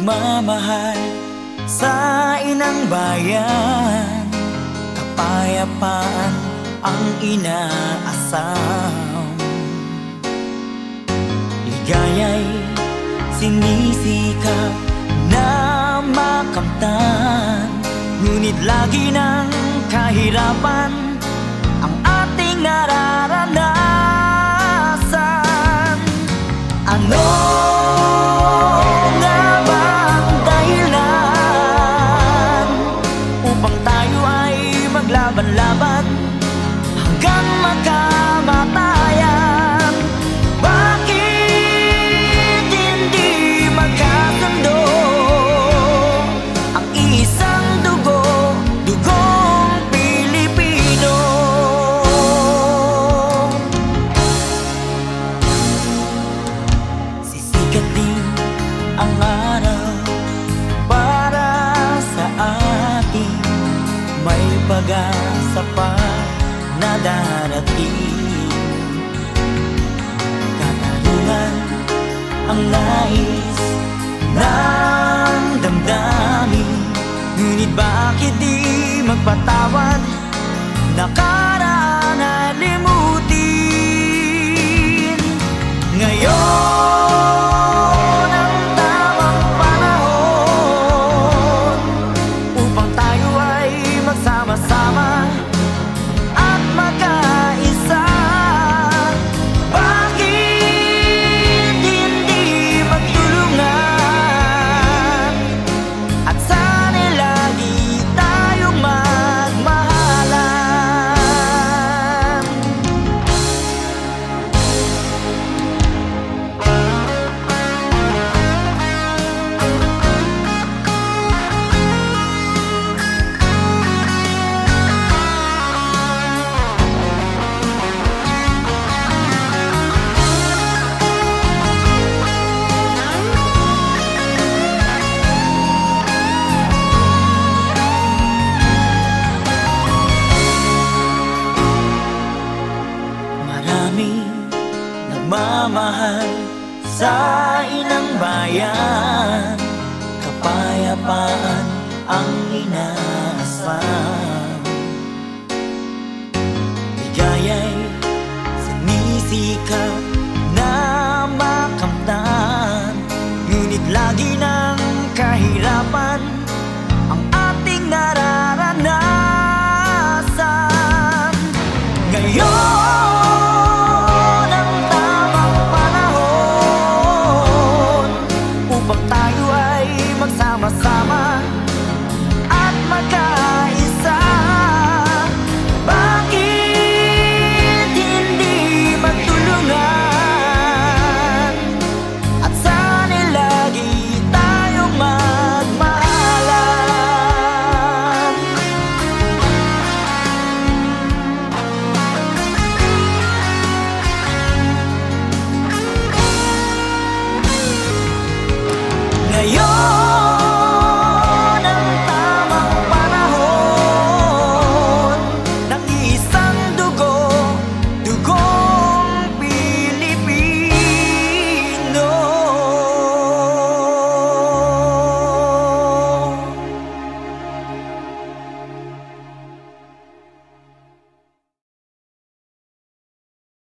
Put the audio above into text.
nagmamahal sa inang bayan. Kapayapaan ang inaasam. Ligaya'y sinisikap na makamtan. Ngunit lagi ng kahirapan ang ating nararanasan magkamatayan? Bakit hindi magkasundo ang isang dugo, dugong Pilipino? Sisikat ang araw sa atin May pag-asa pa na darating Katarungan ang nais ng damdamin. Ngunit bakit di magpatawad? Nakaraan na mahal sa inang bayan. Kapayapaan ang inaasam Ligaya'y sinisikap na makamtan. Ngunit lagi